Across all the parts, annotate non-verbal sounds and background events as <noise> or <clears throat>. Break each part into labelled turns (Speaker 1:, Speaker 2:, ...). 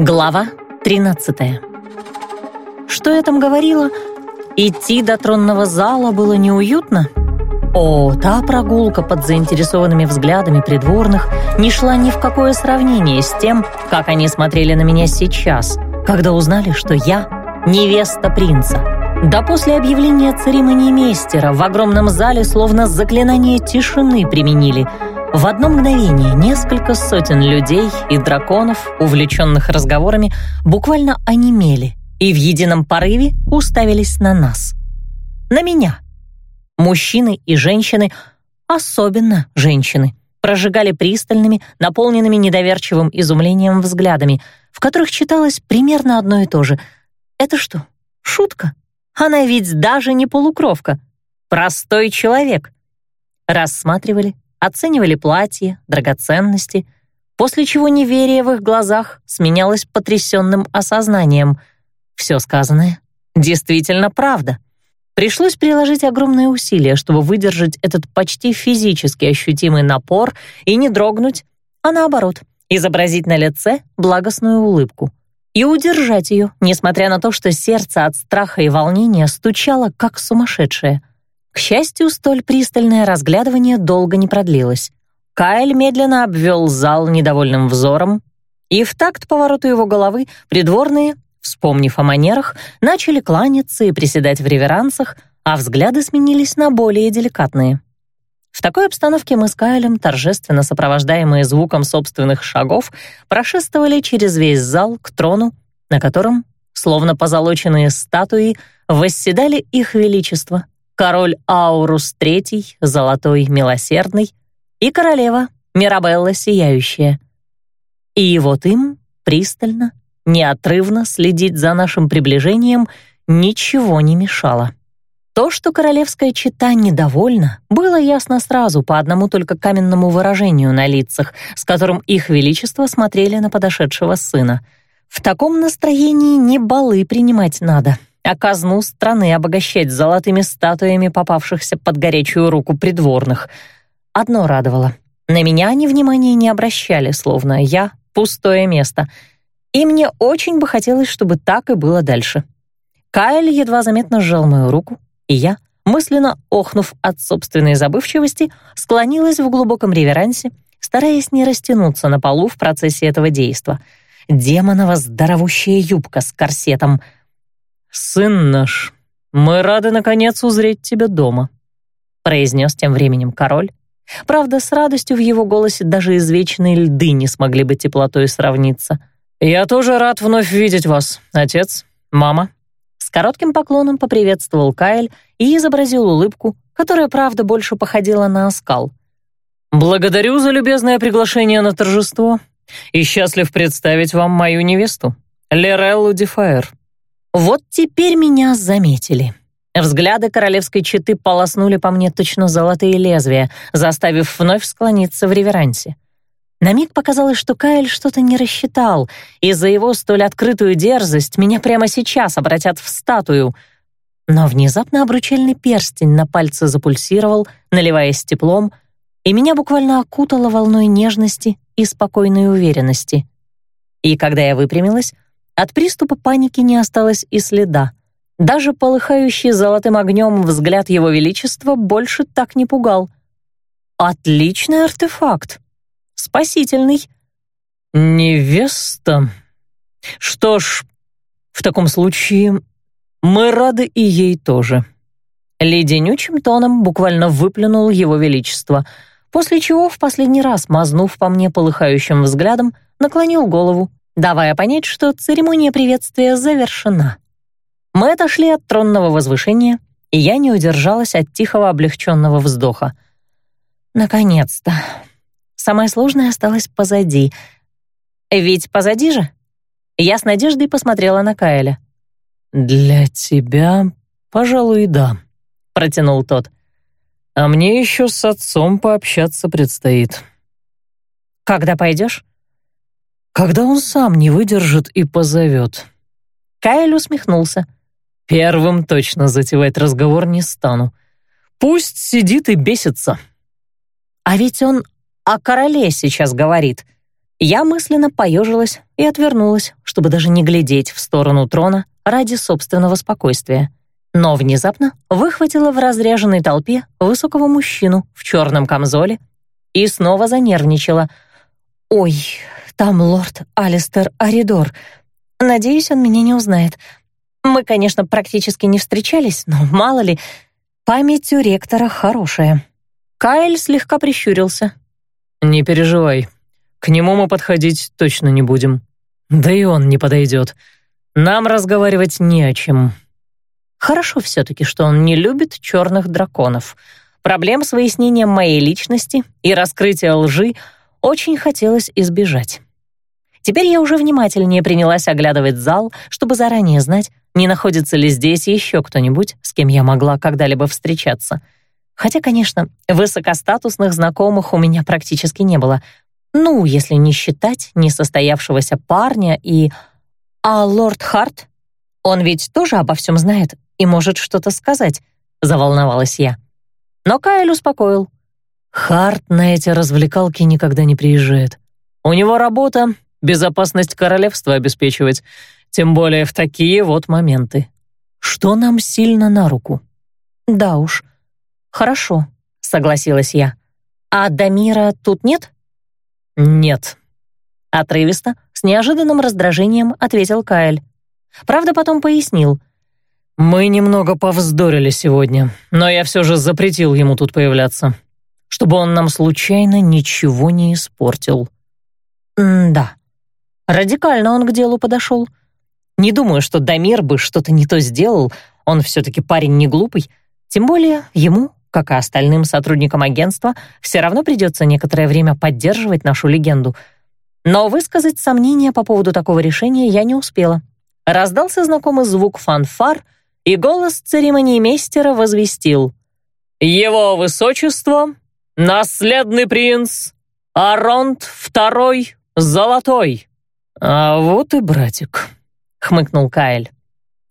Speaker 1: Глава 13 Что я там говорила? Идти до тронного зала было неуютно? О, та прогулка под заинтересованными взглядами придворных не шла ни в какое сравнение с тем, как они смотрели на меня сейчас, когда узнали, что я невеста принца. Да после объявления церемонии мейстера в огромном зале словно заклинание тишины применили. В одно мгновение несколько сотен людей и драконов, увлеченных разговорами, буквально онемели и в едином порыве уставились на нас. На меня. Мужчины и женщины, особенно женщины, прожигали пристальными, наполненными недоверчивым изумлением взглядами, в которых читалось примерно одно и то же. «Это что, шутка? Она ведь даже не полукровка. Простой человек». Рассматривали, оценивали платье, драгоценности, после чего неверие в их глазах сменялось потрясенным осознанием. Все сказанное действительно правда. Пришлось приложить огромные усилия, чтобы выдержать этот почти физически ощутимый напор и не дрогнуть, а наоборот, изобразить на лице благостную улыбку и удержать ее, несмотря на то, что сердце от страха и волнения стучало, как сумасшедшее. К счастью, столь пристальное разглядывание долго не продлилось. Кайл медленно обвел зал недовольным взором, и в такт повороту его головы придворные, вспомнив о манерах, начали кланяться и приседать в реверансах, а взгляды сменились на более деликатные. В такой обстановке мы с Кайлем, торжественно сопровождаемые звуком собственных шагов, прошествовали через весь зал к трону, на котором, словно позолоченные статуи, восседали их величество — король Аурус III, Золотой Милосердный, и королева Мирабелла Сияющая. И вот им пристально, неотрывно следить за нашим приближением ничего не мешало. То, что королевская чета недовольна, было ясно сразу по одному только каменному выражению на лицах, с которым их величество смотрели на подошедшего сына. В таком настроении не балы принимать надо, а казну страны обогащать золотыми статуями попавшихся под горячую руку придворных. Одно радовало. На меня они внимания не обращали, словно я — пустое место. И мне очень бы хотелось, чтобы так и было дальше. Кайл едва заметно сжал мою руку, и я, мысленно охнув от собственной забывчивости, склонилась в глубоком реверансе, стараясь не растянуться на полу в процессе этого действа. Демонова здоровущая юбка с корсетом — «Сын наш, мы рады, наконец, узреть тебя дома», произнес тем временем король. Правда, с радостью в его голосе даже извечные льды не смогли бы теплотой сравниться. «Я тоже рад вновь видеть вас, отец, мама». С коротким поклоном поприветствовал Кайл и изобразил улыбку, которая, правда, больше походила на оскал. «Благодарю за любезное приглашение на торжество и счастлив представить вам мою невесту, Лереллу Дефаэр». Вот теперь меня заметили. Взгляды королевской четы полоснули по мне точно золотые лезвия, заставив вновь склониться в реверансе. На миг показалось, что Кайл что-то не рассчитал, и за его столь открытую дерзость меня прямо сейчас обратят в статую. Но внезапно обручальный перстень на пальце запульсировал, наливаясь теплом, и меня буквально окутало волной нежности и спокойной уверенности. И когда я выпрямилась, от приступа паники не осталось и следа. Даже полыхающий золотым огнем взгляд его величества больше так не пугал. Отличный артефакт. Спасительный. Невеста. Что ж, в таком случае мы рады и ей тоже. Леденючим тоном буквально выплюнул его величество, после чего в последний раз, мазнув по мне полыхающим взглядом, наклонил голову давая понять, что церемония приветствия завершена. Мы отошли от тронного возвышения, и я не удержалась от тихого облегченного вздоха. Наконец-то. Самое сложное осталось позади. Ведь позади же? Я с надеждой посмотрела на Каэля. «Для тебя, пожалуй, да», — протянул тот. «А мне еще с отцом пообщаться предстоит». «Когда пойдешь?» Когда он сам не выдержит и позовет. Кайл усмехнулся. Первым точно затевать разговор не стану. Пусть сидит и бесится. А ведь он о короле сейчас говорит. Я мысленно поежилась и отвернулась, чтобы даже не глядеть в сторону трона ради собственного спокойствия. Но внезапно выхватила в разряженной толпе высокого мужчину в черном камзоле и снова занервничала. «Ой, там лорд Алистер Аридор. Надеюсь, он меня не узнает. Мы, конечно, практически не встречались, но мало ли, память у ректора хорошая». Кайл слегка прищурился.
Speaker 2: «Не переживай, к нему мы подходить точно не будем. Да и он не подойдет. Нам разговаривать не о чем».
Speaker 1: Хорошо все-таки, что он не любит черных драконов. Проблем с выяснением моей личности и раскрытия лжи очень хотелось избежать. Теперь я уже внимательнее принялась оглядывать зал, чтобы заранее знать, не находится ли здесь еще кто-нибудь, с кем я могла когда-либо встречаться. Хотя, конечно, высокостатусных знакомых у меня практически не было. Ну, если не считать несостоявшегося парня и... А лорд Харт? Он ведь тоже обо всем знает и может что-то сказать, заволновалась я. Но Кайл успокоил.
Speaker 2: Харт на эти развлекалки никогда не приезжает. У него работа — безопасность королевства обеспечивать, тем более в такие вот моменты. Что нам сильно на руку?
Speaker 1: Да уж. Хорошо, согласилась я. А Дамира тут нет?
Speaker 2: Нет.
Speaker 1: Отрывисто, с неожиданным раздражением ответил Кайл. Правда, потом пояснил.
Speaker 2: «Мы немного повздорили сегодня, но я все же запретил ему тут появляться, чтобы он нам случайно ничего не испортил».
Speaker 1: «Да, радикально он к делу подошел. Не думаю, что Дамир бы что-то не то сделал, он все-таки парень не глупый, тем более ему, как и остальным сотрудникам агентства, все равно придется некоторое время поддерживать нашу легенду. Но высказать сомнения по поводу такого решения я не успела. Раздался знакомый звук фанфар — и голос церемониймейстера возвестил. «Его высочество, наследный принц, Аронт второй Золотой».
Speaker 2: «А вот и братик», — хмыкнул Каэль.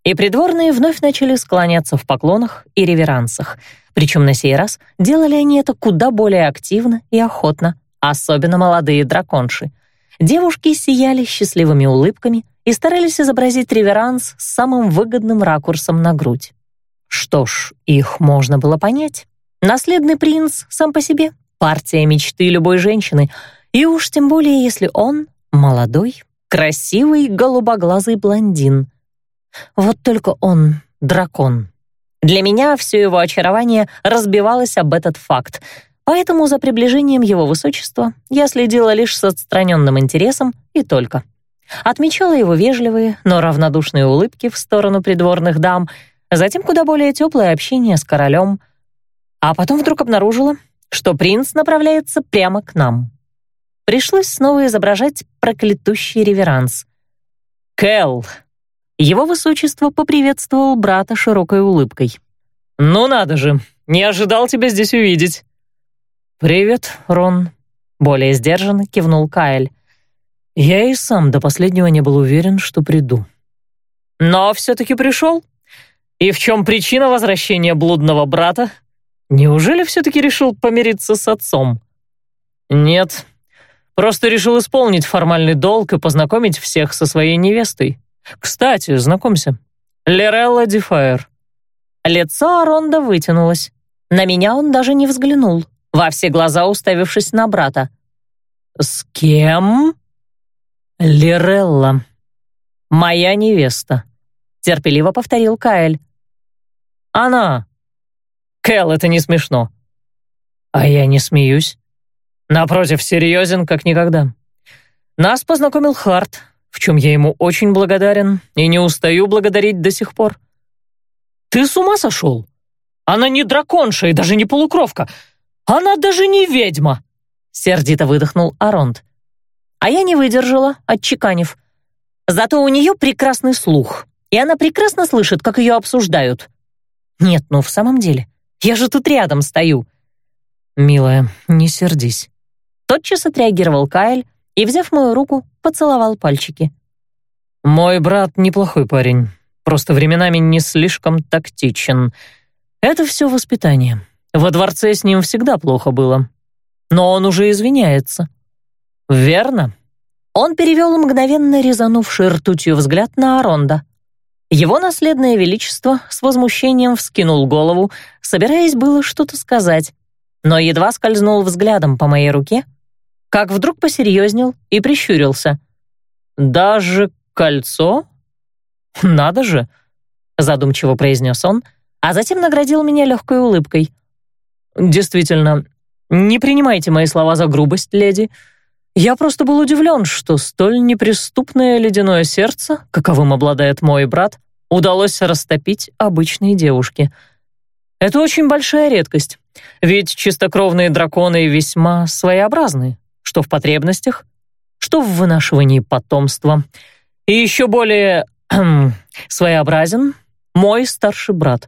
Speaker 1: И придворные вновь начали склоняться в поклонах и реверансах. Причем на сей раз делали они это куда более активно и охотно, особенно молодые драконши. Девушки сияли счастливыми улыбками — и старались изобразить реверанс с самым выгодным ракурсом на грудь. Что ж, их можно было понять. Наследный принц сам по себе — партия мечты любой женщины, и уж тем более, если он молодой, красивый, голубоглазый блондин. Вот только он — дракон. Для меня все его очарование разбивалось об этот факт, поэтому за приближением его высочества я следила лишь с отстраненным интересом и только — Отмечала его вежливые, но равнодушные улыбки в сторону придворных дам, затем куда более теплое общение с королем. А потом вдруг обнаружила, что принц направляется прямо к нам. Пришлось снова изображать проклятущий реверанс. «Кэл!» Его высочество поприветствовал брата широкой улыбкой.
Speaker 2: «Ну надо же, не ожидал тебя здесь увидеть».
Speaker 1: «Привет, Рон», — более сдержанно кивнул Кайл.
Speaker 2: Я и сам до последнего не был уверен, что приду.
Speaker 1: Но все-таки пришел? И в чем причина возвращения блудного брата? Неужели все-таки решил помириться с отцом?
Speaker 2: Нет, просто решил исполнить формальный долг и познакомить всех со своей невестой. Кстати, знакомься, Лерелла Дефайр.
Speaker 1: Лицо Аронда вытянулось. На меня он даже не взглянул, во все глаза уставившись на брата.
Speaker 2: «С кем?» «Лирелла, моя невеста», — терпеливо повторил Каэль. «Она! Кэл, это не смешно». «А я не смеюсь. Напротив, серьезен, как никогда. Нас познакомил Харт, в чем я ему очень благодарен и не устаю благодарить до сих пор». «Ты с ума сошел? Она не драконша и даже не полукровка. Она даже не ведьма!» Сердито выдохнул Аронт.
Speaker 1: А я не выдержала, отчеканив. Зато у нее прекрасный слух, и она прекрасно слышит, как ее обсуждают. Нет, ну в самом деле, я же тут рядом стою.
Speaker 2: Милая, не сердись.
Speaker 1: Тотчас отреагировал Кайл и, взяв мою руку, поцеловал пальчики.
Speaker 2: Мой брат неплохой парень, просто временами не слишком тактичен. Это все воспитание. Во дворце с ним всегда плохо было. Но он уже извиняется. «Верно?»
Speaker 1: Он перевел мгновенно резанувший ртутью взгляд на Аронда. Его наследное величество с возмущением вскинул голову, собираясь было что-то сказать, но едва скользнул взглядом по моей руке, как вдруг посерьезнел и прищурился. «Даже кольцо? Надо же!» — задумчиво произнес он, а затем наградил меня легкой улыбкой. «Действительно, не принимайте мои слова за грубость, леди. Я просто был удивлен, что столь неприступное ледяное сердце, каковым обладает мой брат, удалось растопить обычной девушке. Это очень большая редкость, ведь чистокровные драконы весьма своеобразны, что в потребностях, что в вынашивании потомства. И еще более <clears throat> своеобразен мой старший брат.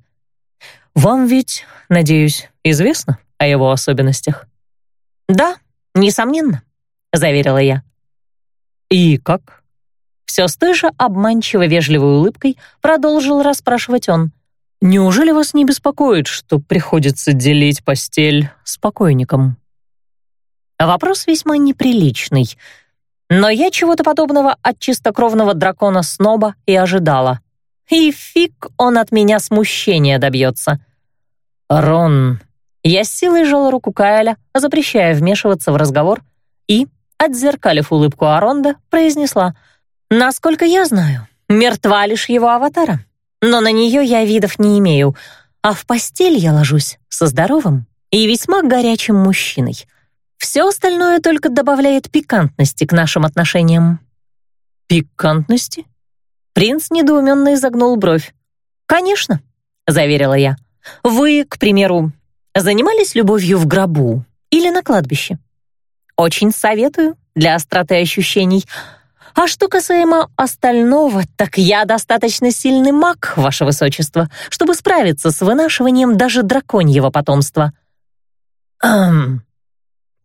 Speaker 1: Вам ведь, надеюсь, известно о его особенностях?
Speaker 2: Да, несомненно, заверила я.
Speaker 1: И как?
Speaker 2: Все с той же обманчиво вежливой улыбкой продолжил расспрашивать он.
Speaker 1: Неужели вас не беспокоит, что приходится делить постель с покойником?
Speaker 2: Вопрос весьма неприличный, но я чего-то подобного от чистокровного дракона-сноба и ожидала. И фиг он от меня смущения добьется.
Speaker 1: «Рон...»
Speaker 2: Я с силой сжала руку Каэля, запрещая вмешиваться в разговор, и, отзеркалив улыбку Аронда, произнесла «Насколько я знаю, мертва лишь его аватара, но на нее я видов не имею, а в постель я ложусь со здоровым и весьма горячим мужчиной. Все остальное только добавляет пикантности к нашим отношениям».
Speaker 1: «Пикантности?»
Speaker 2: Принц недоуменно изогнул бровь. «Конечно», — заверила я. «Вы, к примеру, занимались любовью в гробу или на кладбище? Очень советую для остроты ощущений. А что касаемо остального, так я достаточно сильный маг, ваше высочество, чтобы справиться с вынашиванием даже драконьего потомства». «Эм...»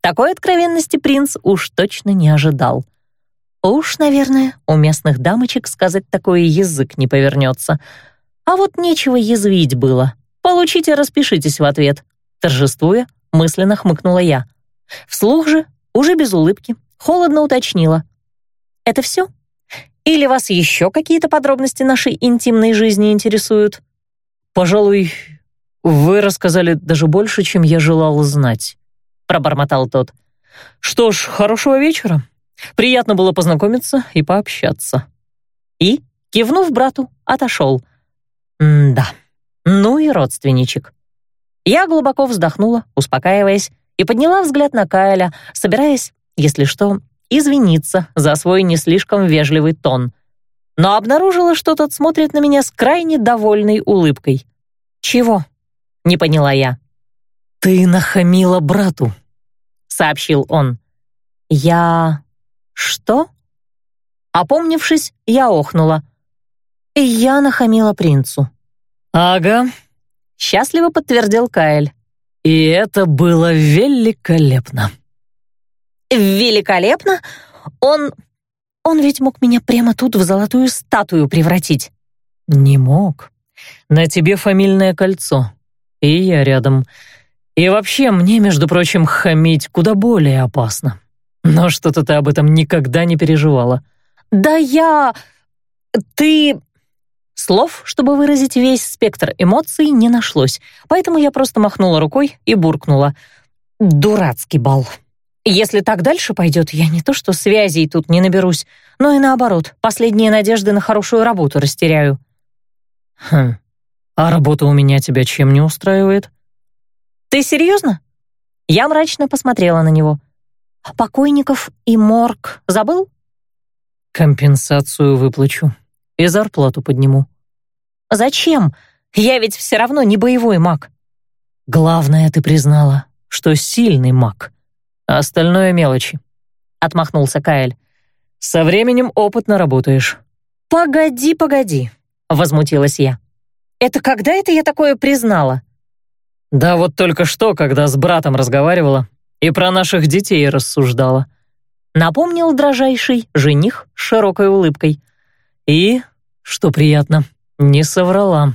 Speaker 2: Такой откровенности принц уж точно не ожидал. Уж, наверное, у местных дамочек сказать такое язык не повернется. А вот нечего язвить было. Получите, распишитесь в ответ. Торжествуя, мысленно хмыкнула я. Вслух же, уже без улыбки, холодно уточнила. «Это все? Или вас еще какие-то подробности нашей интимной жизни интересуют?»
Speaker 1: «Пожалуй, вы рассказали даже больше, чем я желал знать», — пробормотал тот. «Что ж, хорошего вечера. Приятно было познакомиться и пообщаться».
Speaker 2: И, кивнув брату, отошел. «М-да, ну и родственничек». Я глубоко вздохнула, успокаиваясь, и подняла взгляд на Кайля, собираясь, если что, извиниться за свой не слишком вежливый тон. Но обнаружила, что тот смотрит на меня с крайне довольной улыбкой. «Чего?» — не поняла я.
Speaker 1: «Ты нахамила брату», —
Speaker 2: сообщил он. «Я... что?» Опомнившись, я охнула. «Я нахамила принцу».
Speaker 1: «Ага», —
Speaker 2: счастливо подтвердил Каэль.
Speaker 1: «И это было великолепно».
Speaker 2: «Великолепно? Он... он ведь мог меня прямо тут в золотую статую превратить».
Speaker 1: «Не мог. На тебе фамильное кольцо. И я рядом. И вообще, мне, между прочим, хамить куда более опасно. Но что-то ты об этом никогда не переживала.
Speaker 2: Да я... Ты... Слов, чтобы выразить весь спектр эмоций, не нашлось, поэтому я просто махнула рукой и буркнула. «Дурацкий бал. Если так дальше пойдет, я не то что связей тут не наберусь, но и наоборот, последние надежды на хорошую работу растеряю».
Speaker 1: «Хм, а работа у меня тебя чем не устраивает?»
Speaker 2: «Ты серьезно?» Я мрачно посмотрела на него. «Покойников и морг забыл?»
Speaker 1: «Компенсацию выплачу и зарплату подниму».
Speaker 2: «Зачем? Я ведь все равно не боевой маг».
Speaker 1: «Главное, ты признала, что сильный маг, а остальное мелочи», — отмахнулся Каэль. «Со временем опытно работаешь».
Speaker 2: «Погоди, погоди», — возмутилась я. «Это когда это я такое признала?»
Speaker 1: Да вот только что, когда с братом разговаривала и про наших детей рассуждала.
Speaker 2: Напомнил дрожайший жених с широкой улыбкой.
Speaker 1: И, что приятно, не соврала.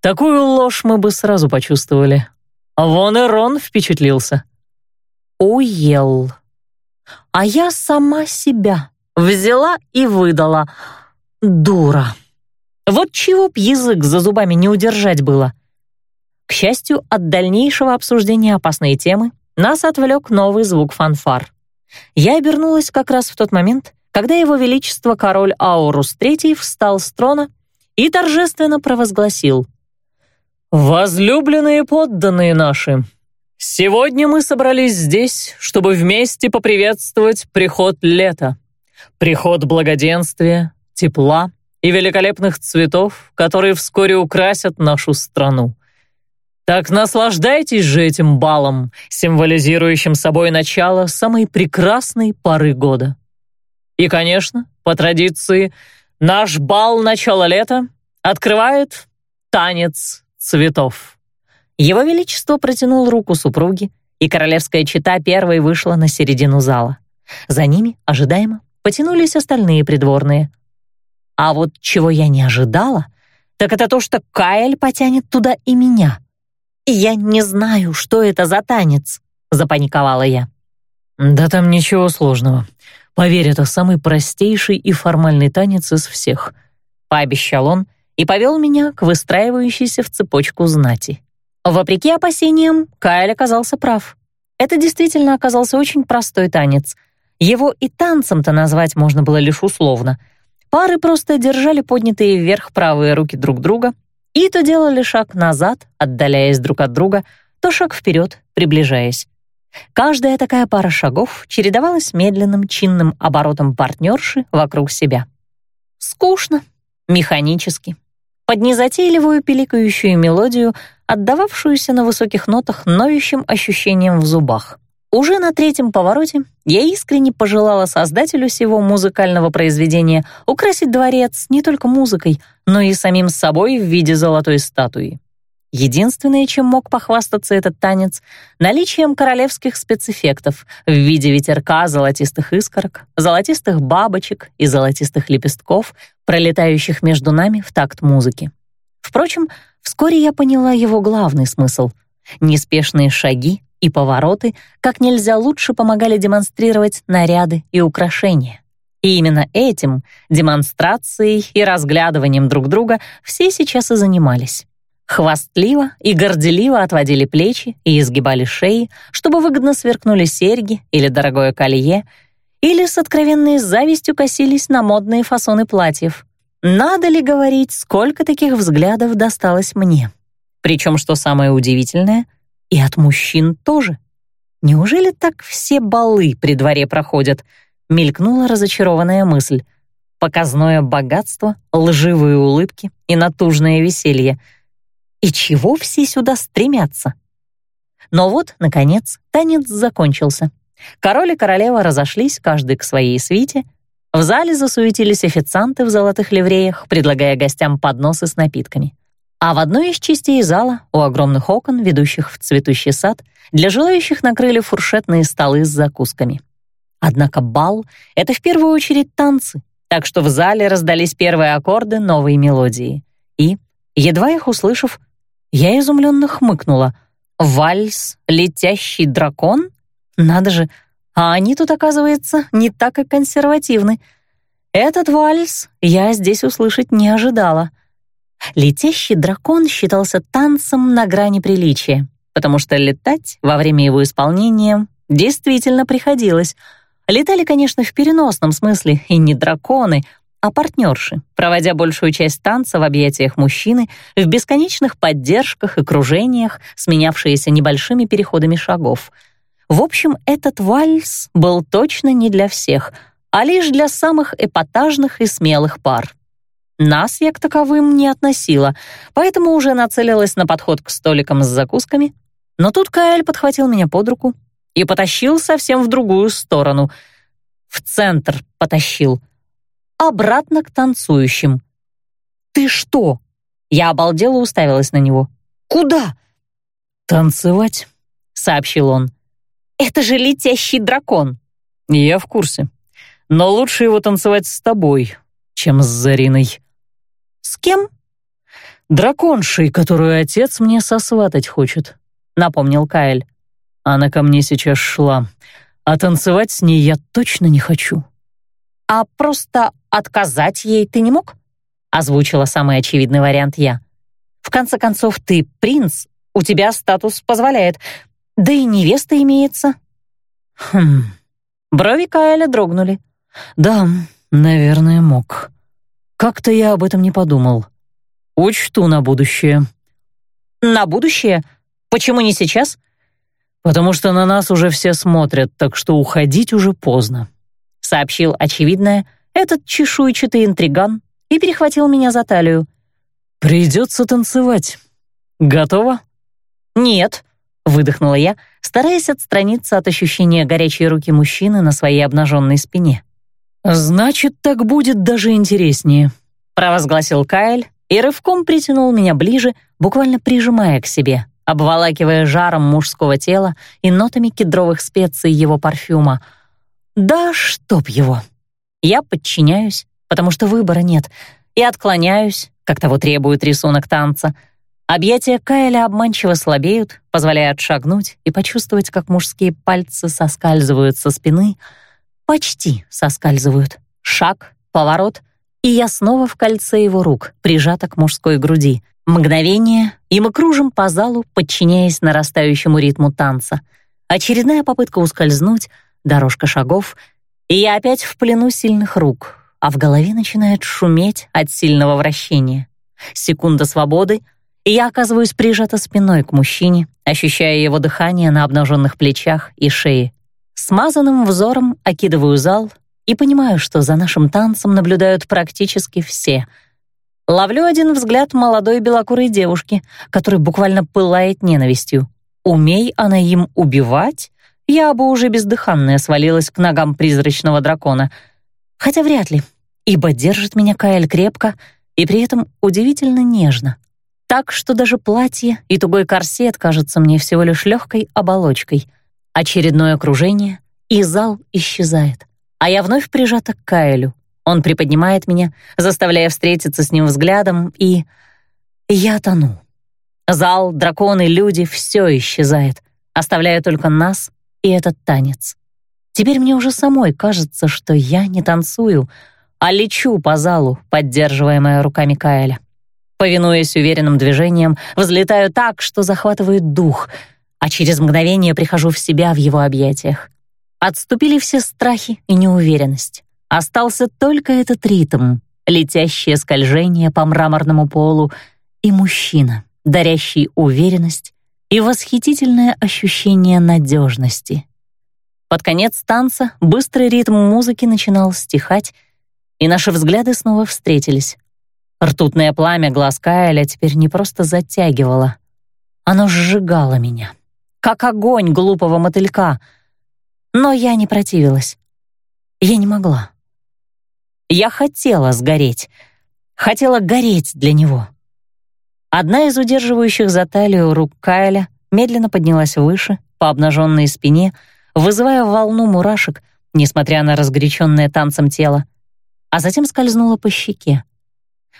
Speaker 1: Такую ложь мы бы сразу почувствовали. Вон и Рон впечатлился.
Speaker 2: Уел. А я сама себя
Speaker 1: Взяла и выдала. Дура. Вот чего б язык за зубами не удержать было. К счастью, от дальнейшего обсуждения опасной темы нас отвлек новый звук фанфар. Я обернулась как раз в тот момент, когда его величество король Аурус III встал с трона и торжественно провозгласил «Возлюбленные подданные наши, сегодня мы собрались здесь, чтобы вместе поприветствовать приход лета, приход благоденствия, тепла и великолепных цветов, которые вскоре украсят нашу страну. Так наслаждайтесь же этим балом, символизирующим собой начало самой прекрасной поры года. И, конечно, по традиции, наш бал начала лета открывает танец цветов. Его Величество протянул руку супруге, и королевская чета первой вышла на середину зала. За ними, ожидаемо, потянулись остальные придворные. А вот чего я не ожидала, так это то, что Каэль потянет туда и меня. «Я не знаю, что это за танец», — запаниковала я.
Speaker 2: «Да там ничего сложного. Поверь, это самый простейший и формальный танец из всех», — пообещал он и повел меня к выстраивающейся в цепочку знати. Вопреки опасениям, Кайл оказался прав. Это действительно оказался очень простой танец. Его и танцем-то назвать можно было лишь условно. Пары просто держали поднятые вверх правые руки друг друга и то делали шаг назад, отдаляясь друг от друга, то шаг вперед, приближаясь. Каждая такая пара шагов чередовалась медленным чинным оборотом партнерши вокруг себя. Скучно, механически, под незатейливую пиликающую мелодию, отдававшуюся на высоких нотах ноющим ощущением в зубах. Уже на третьем повороте я искренне пожелала создателю сего музыкального произведения украсить дворец не только музыкой, но и самим собой в виде золотой статуи. Единственное, чем мог похвастаться этот танец — наличием королевских спецэффектов в виде ветерка золотистых искорок, золотистых бабочек и золотистых лепестков, пролетающих между нами в такт музыки. Впрочем, вскоре я поняла его главный смысл. Неспешные шаги и повороты как нельзя лучше помогали демонстрировать наряды и украшения. И именно этим, демонстрацией и разглядыванием друг друга, все сейчас и занимались. Хвастливо и горделиво отводили плечи и изгибали шеи, чтобы выгодно сверкнули серьги или дорогое колье, или с откровенной завистью косились на модные фасоны платьев. Надо ли говорить, сколько таких взглядов досталось мне? Причем, что самое удивительное, и от мужчин тоже. Неужели так все балы при дворе проходят? Мелькнула разочарованная мысль. Показное богатство, лживые улыбки и натужное веселье — и чего все сюда стремятся? Но вот, наконец, танец закончился. Король и королева разошлись, каждый к своей свите. В зале засуетились официанты в золотых ливреях, предлагая гостям подносы с напитками. А в одной из частей зала, у огромных окон, ведущих в цветущий сад, для желающих накрыли фуршетные столы с закусками. Однако бал — это в первую очередь танцы, так что в зале раздались первые аккорды новой мелодии. И, едва их услышав, я изумленно хмыкнула. «Вальс, летящий дракон? Надо же, а они тут, оказывается, не так и консервативны. Этот вальс я здесь услышать не ожидала». Летящий дракон считался танцем на грани приличия, потому что летать во время его исполнения действительно приходилось. Летали, конечно, в переносном смысле, и не драконы, а партнерши, проводя большую часть танца в объятиях мужчины, в бесконечных поддержках и кружениях, сменявшиеся небольшими переходами шагов. В общем, этот вальс был точно не для всех, а лишь для самых эпатажных и смелых пар. Нас я к таковым не относила, поэтому уже нацелилась на подход к столикам с закусками, но тут Каэль подхватил меня под руку и потащил совсем в другую сторону. В центр потащил — обратно к танцующим. «Ты что?» Я обалдела уставилась на него. «Куда?» «Танцевать», — сообщил он.
Speaker 1: «Это же летящий дракон!»
Speaker 2: «Я в курсе. Но лучше его танцевать с тобой, чем с Зариной».
Speaker 1: «С кем?»
Speaker 2: «Драконшей, которую отец мне сосватать хочет», — напомнил Каэль. «Она ко мне сейчас шла, а танцевать с ней я точно не хочу».
Speaker 1: «А просто отказать ей ты не мог?» — озвучила самый очевидный вариант я. «В конце концов, ты принц, у тебя статус позволяет, да и невеста имеется».
Speaker 2: «Хм...» Брови Каэля дрогнули. «Да, наверное, мог. Как-то я об этом не подумал. Учту на будущее».
Speaker 1: «На будущее? Почему не сейчас?»
Speaker 2: «Потому что на нас уже все смотрят, так что уходить уже поздно», —
Speaker 1: сообщил очевидное этот чешуйчатый интриган и перехватил меня за талию.
Speaker 2: «Придется танцевать. Готова?»
Speaker 1: «Нет», — выдохнула я, стараясь отстраниться от ощущения горячей руки мужчины на своей обнаженной спине.
Speaker 2: «Значит, так будет даже интереснее», —
Speaker 1: провозгласил Каэль и рывком притянул меня ближе, буквально прижимая к себе обволакивая жаром мужского тела и нотами кедровых специй его парфюма. Да чтоб его! Я подчиняюсь, потому что выбора нет, и отклоняюсь, как того требует рисунок танца. Объятия Кайля обманчиво слабеют, позволяя отшагнуть и почувствовать, как мужские пальцы соскальзывают со спины, почти соскальзывают. Шаг, поворот, и я снова в кольце его рук, прижата к мужской груди — Мгновение, и мы кружим по залу, подчиняясь нарастающему ритму танца. Очередная попытка ускользнуть, дорожка шагов, и я опять в плену сильных рук, а в голове начинает шуметь от сильного вращения. Секунда свободы, и я оказываюсь прижата спиной к мужчине, ощущая его дыхание на обнаженных плечах и шее. Смазанным взором окидываю зал и понимаю, что за нашим танцем наблюдают практически все — Ловлю один взгляд молодой белокурой девушки, которая буквально пылает ненавистью. Умей она им убивать, я бы уже бездыханная свалилась к ногам призрачного дракона. Хотя вряд ли, ибо держит меня Каэль крепко и при этом удивительно нежно. Так что даже платье и тугой корсет кажутся мне всего лишь легкой оболочкой. Очередное окружение, и зал исчезает. А я вновь прижата к Каэлю, он приподнимает меня, заставляя встретиться с ним взглядом, и... Я тону. Зал, драконы, люди — все исчезает, оставляя только нас и этот танец. Теперь мне уже самой кажется, что я не танцую, а лечу по залу, поддерживаемая руками Каэля. Повинуясь уверенным движениям, взлетаю так, что захватывает дух, а через мгновение прихожу в себя в его объятиях. Отступили все страхи и неуверенность. Остался только этот ритм, летящее скольжение по мраморному полу и мужчина, дарящий уверенность и восхитительное ощущение надежности. Под конец танца быстрый ритм музыки начинал стихать, и наши взгляды снова встретились. Ртутное пламя глаз Кайля теперь не просто затягивало, оно сжигало меня, как огонь глупого мотылька. Но я не противилась. Я не могла. Я хотела сгореть. Хотела гореть для него. Одна из удерживающих за талию рук Кайля медленно поднялась выше, по обнаженной спине, вызывая волну мурашек, несмотря на разгоряченное танцем тело, а затем скользнула по щеке.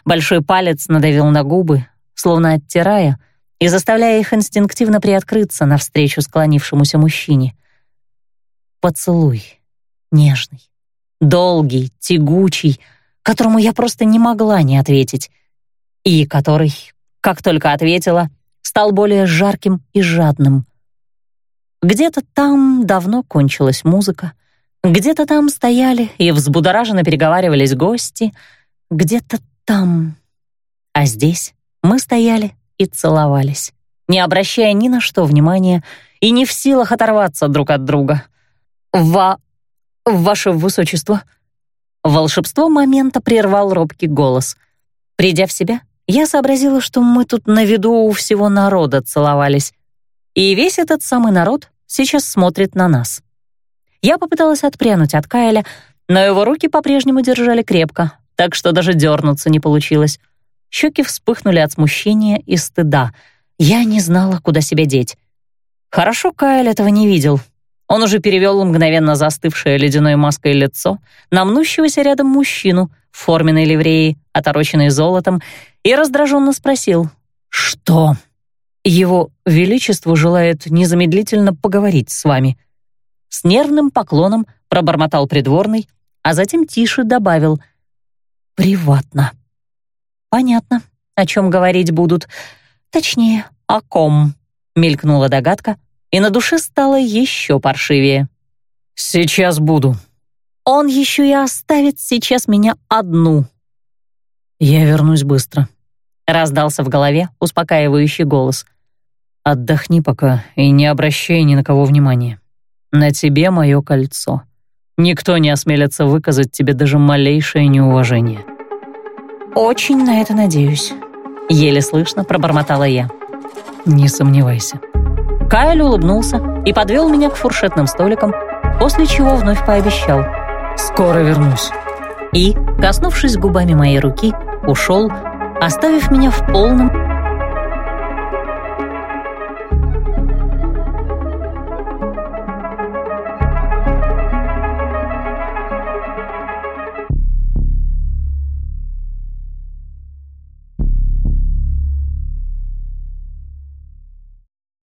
Speaker 1: Большой палец надавил на губы, словно оттирая, и заставляя их инстинктивно приоткрыться навстречу склонившемуся мужчине. Поцелуй, нежный, долгий, тягучий, которому я просто не могла не ответить, и который, как только ответила, стал более жарким и жадным. Где-то там давно кончилась музыка, где-то там стояли и взбудораженно переговаривались гости, где-то там. А здесь мы стояли и целовались, не обращая ни на что внимания и не в силах оторваться друг от друга. Ва «Ваше высочество!» Волшебство момента прервал робкий голос. Придя в себя, я сообразила, что мы тут на виду у всего народа целовались. И весь этот самый народ сейчас смотрит на нас. Я попыталась отпрянуть от Кайля, но его руки по-прежнему держали крепко, так что даже дернуться не получилось. Щеки вспыхнули от смущения и стыда. Я не знала, куда себя деть. Хорошо Кайл этого не видел, он уже перевел мгновенно застывшее ледяной маской лицо на мнущегося рядом мужчину в форменной ливреи, отороченной золотом, и раздраженно спросил «Что?» «Его Величество желает незамедлительно поговорить с вами». С нервным поклоном пробормотал придворный, а затем тише добавил «приватно». «Понятно, о чем говорить будут. Точнее, о ком», — мелькнула догадка, и на душе стало еще паршивее.
Speaker 2: «Сейчас буду».
Speaker 1: «Он еще и оставит сейчас меня одну».
Speaker 2: «Я вернусь быстро», —
Speaker 1: раздался в голове успокаивающий голос.
Speaker 2: «Отдохни пока и не обращай ни на кого внимания. На тебе мое кольцо. Никто не осмелится выказать тебе даже малейшее неуважение».
Speaker 1: «Очень на это надеюсь», — еле слышно пробормотала я.
Speaker 2: «Не сомневайся».
Speaker 1: Кайл улыбнулся и подвел меня к фуршетным столикам, после чего вновь пообещал.
Speaker 2: «Скоро вернусь».
Speaker 1: И, коснувшись губами моей руки, ушел, оставив меня в полном